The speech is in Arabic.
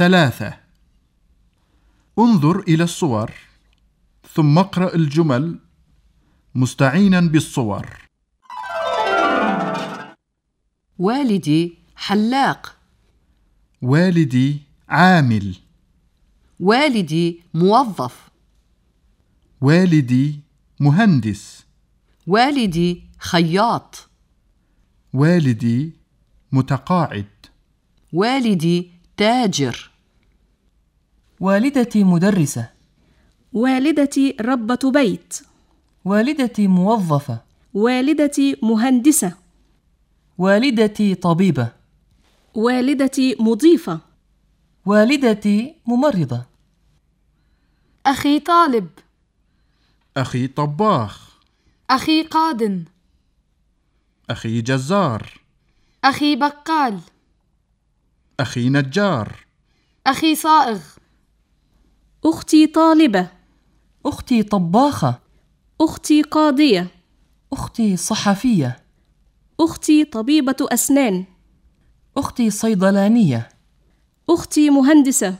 ثلاثة. انظر إلى الصور ثم اقرأ الجمل مستعينا بالصور. والدي حلاق. والدي عامل. والدي موظف. والدي مهندس. والدي خياط. والدي متقاعد. والدي تاجر. والدتي مدرسة. والدتي ربة بيت. والدتي موظفة. والدتي مهندسة. والدتي طبيبة. والدتي مضيفة. والدتي ممرضة. أخي طالب. أخي طباخ. أخي قاد أخي جزار. أخي بقال. أخي نجار. أخي صائغ. أختي طالبة. أختي طباخة. أختي قاضية. أختي صحفية. أختي طبيبة أسنان. أختي صيدلانية. أختي مهندسة.